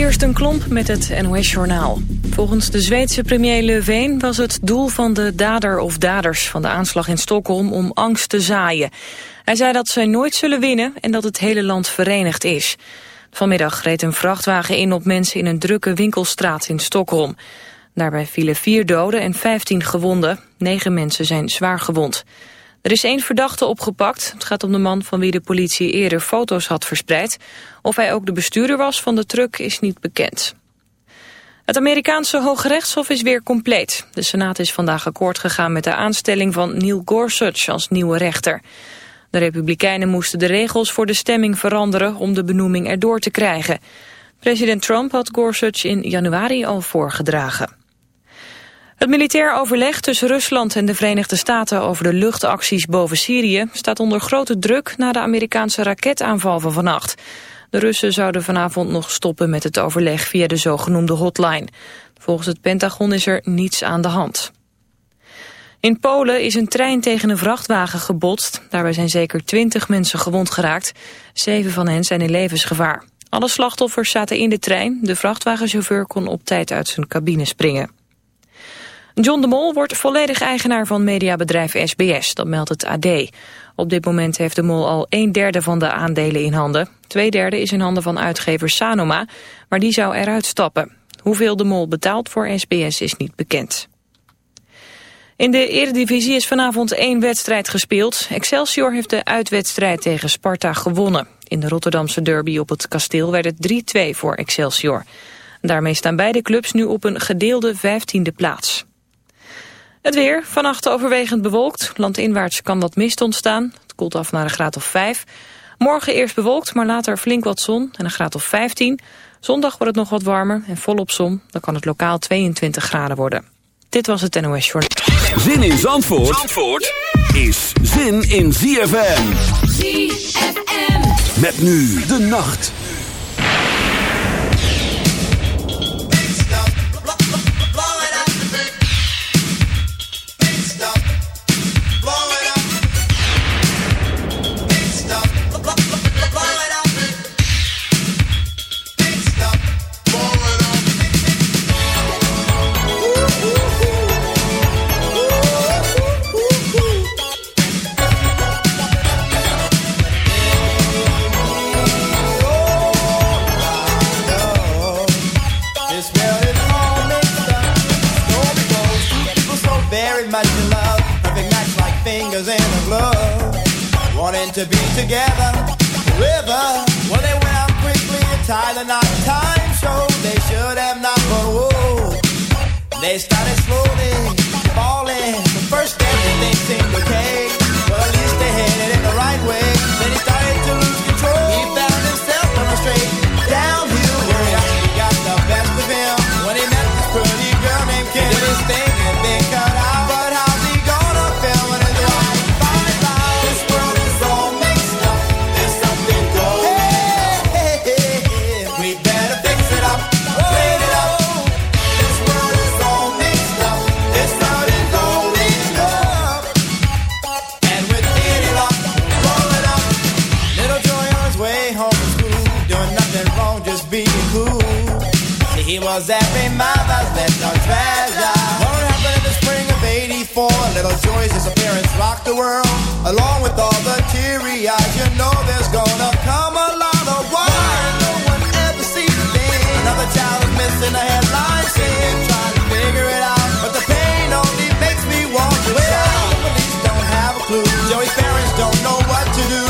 Kirsten Klomp met het NOS-journaal. Volgens de Zweedse premier Löfven was het doel van de dader of daders van de aanslag in Stockholm om angst te zaaien. Hij zei dat ze nooit zullen winnen en dat het hele land verenigd is. Vanmiddag reed een vrachtwagen in op mensen in een drukke winkelstraat in Stockholm. Daarbij vielen vier doden en vijftien gewonden. Negen mensen zijn zwaar gewond. Er is één verdachte opgepakt. Het gaat om de man van wie de politie eerder foto's had verspreid. Of hij ook de bestuurder was van de truck is niet bekend. Het Amerikaanse Hoge Rechtshof is weer compleet. De Senaat is vandaag akkoord gegaan met de aanstelling van Neil Gorsuch als nieuwe rechter. De Republikeinen moesten de regels voor de stemming veranderen om de benoeming erdoor te krijgen. President Trump had Gorsuch in januari al voorgedragen. Het militair overleg tussen Rusland en de Verenigde Staten over de luchtacties boven Syrië staat onder grote druk na de Amerikaanse raketaanval van vannacht. De Russen zouden vanavond nog stoppen met het overleg via de zogenoemde hotline. Volgens het Pentagon is er niets aan de hand. In Polen is een trein tegen een vrachtwagen gebotst. Daarbij zijn zeker twintig mensen gewond geraakt. Zeven van hen zijn in levensgevaar. Alle slachtoffers zaten in de trein. De vrachtwagenchauffeur kon op tijd uit zijn cabine springen. John de Mol wordt volledig eigenaar van mediabedrijf SBS, dat meldt het AD. Op dit moment heeft de Mol al een derde van de aandelen in handen. Twee derde is in handen van uitgever Sanoma, maar die zou eruit stappen. Hoeveel de Mol betaalt voor SBS is niet bekend. In de Eredivisie is vanavond één wedstrijd gespeeld. Excelsior heeft de uitwedstrijd tegen Sparta gewonnen. In de Rotterdamse derby op het kasteel werd het 3-2 voor Excelsior. Daarmee staan beide clubs nu op een gedeelde vijftiende plaats. Het weer, vannacht overwegend bewolkt. Landinwaarts kan wat mist ontstaan. Het koelt af naar een graad of 5. Morgen eerst bewolkt, maar later flink wat zon en een graad of 15. Zondag wordt het nog wat warmer en volop zon. Dan kan het lokaal 22 graden worden. Dit was het NOS Short. Zin in Zandvoort, Zandvoort is zin in ZFM. ZFM. Met nu de nacht. Together forever. Well, they went out quickly and tied the knot. Time showed they should have not, but whoa. They started was every mother's little treasure. What happened in the spring of 84? Little Joey's disappearance rocked the world. Along with all the teary eyes, you know there's gonna come a lot of why no one ever sees a thing. Another child is missing a headline scene. Trying to figure it out, but the pain only makes me want to well, shout. The police don't have a clue. Joey's parents don't know what to do.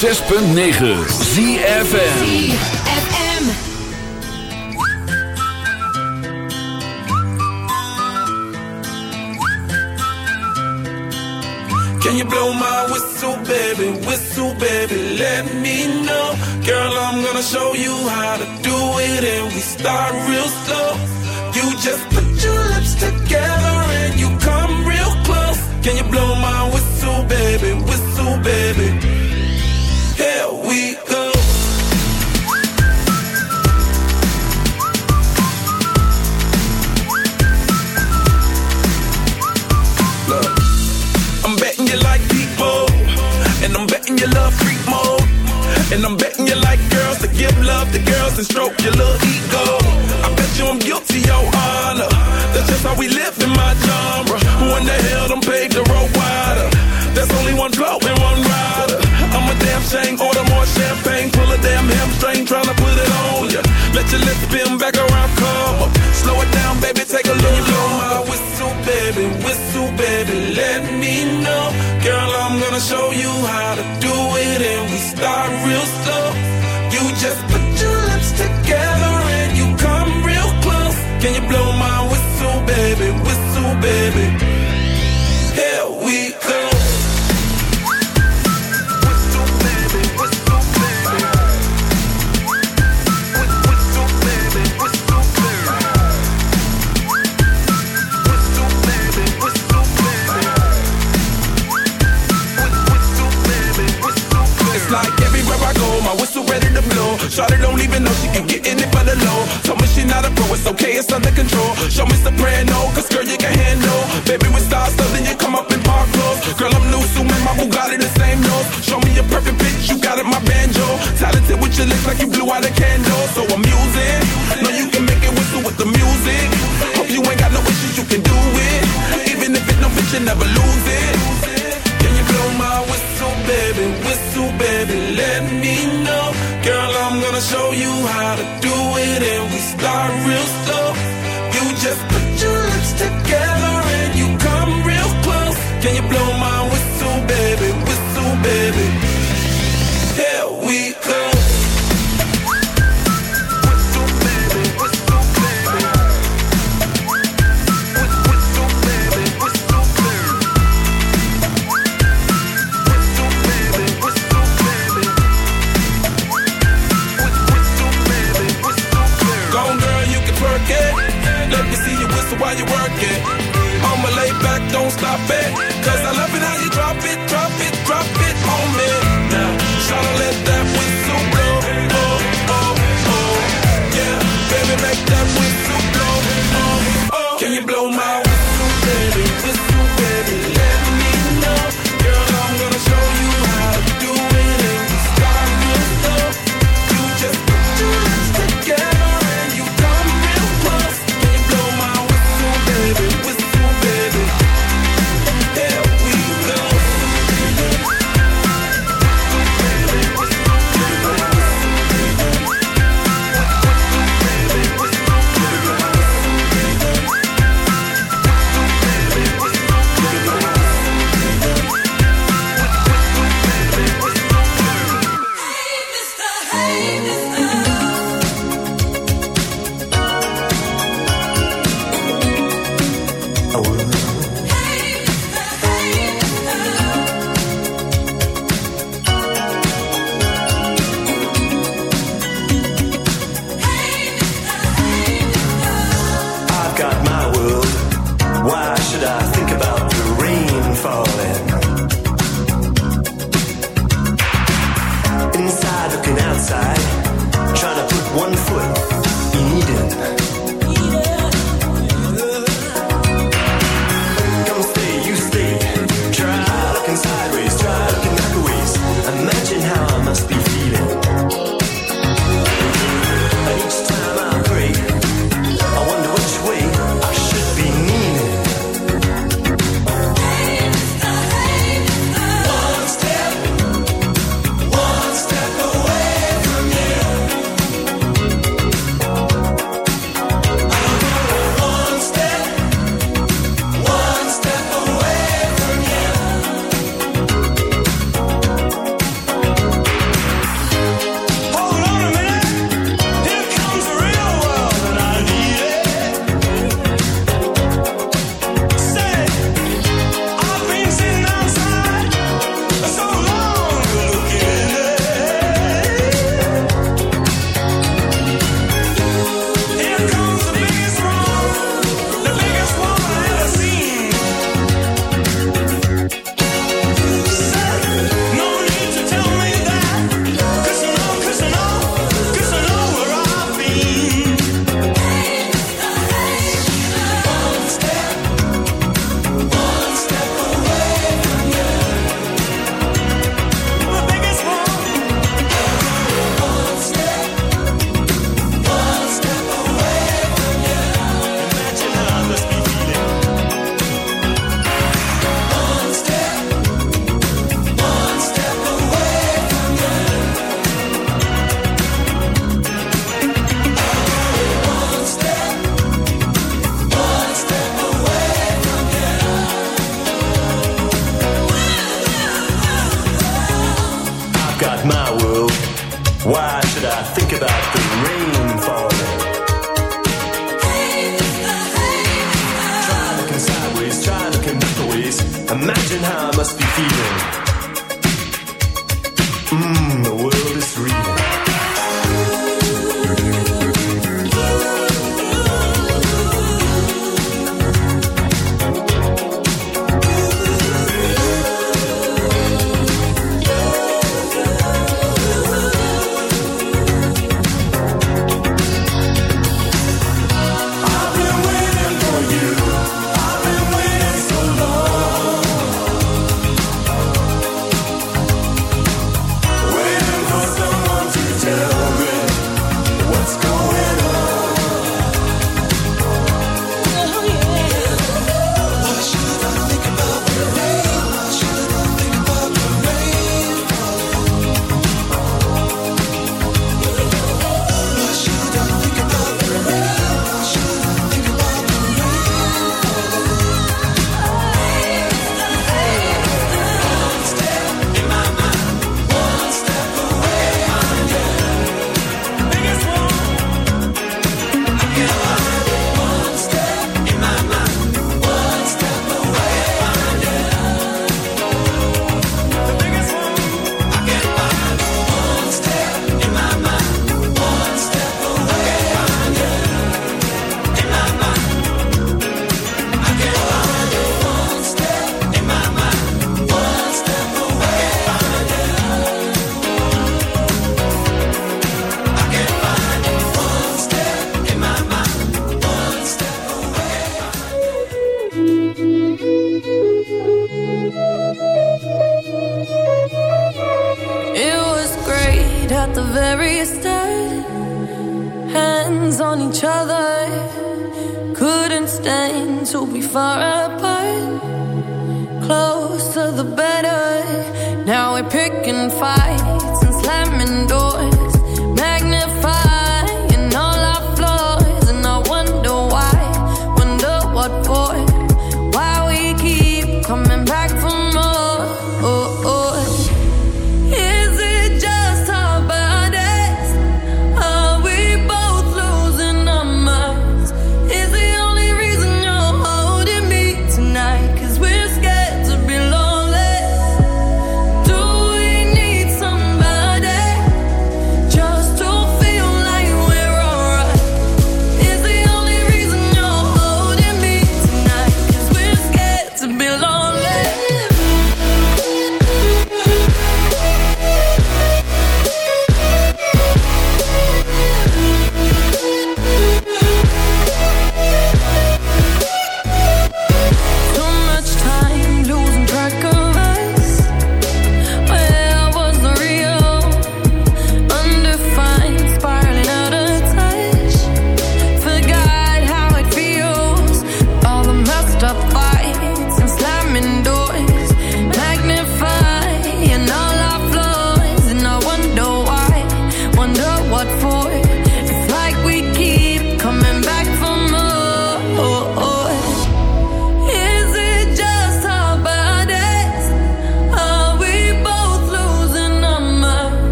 106.9 ZFM. ZFM. Can you blow my whistle, baby? Whistle, baby, let me know. Girl, I'm gonna show you how to do it, and we start real slow. You just put your lips together and you come real close. Can you blow my whistle, baby? Whistle, baby. And I'm betting you love freak mode, and I'm betting you like girls to give love to girls and stroke your little ego. I bet you I'm guilty, your honor. That's just how we live in my genre. The hell wider? There's only one and one rider. Order more champagne, pull a damn hamstring, put it on ya. Let your lips spin back around, come up. Slow it down, baby, take a look. Blow my whistle, baby, whistle, baby, let me know. Girl, I'm gonna show you how to do it, and we start real slow. You just put your lips together and you come real close. Can you blow my whistle, baby, whistle, baby? Here we ready to blow. Shawty don't even know she can get in it for the low. Told me she not a pro, it's okay, it's under control. Show me soprano, cause girl, you can handle. Baby, with stars, so then you come up in park clothes. Girl, I'm new, so my Bugatti the same nose. Show me a perfect pitch, you got it, my banjo. Talented with your lips like you blew out a candle. So I'm using,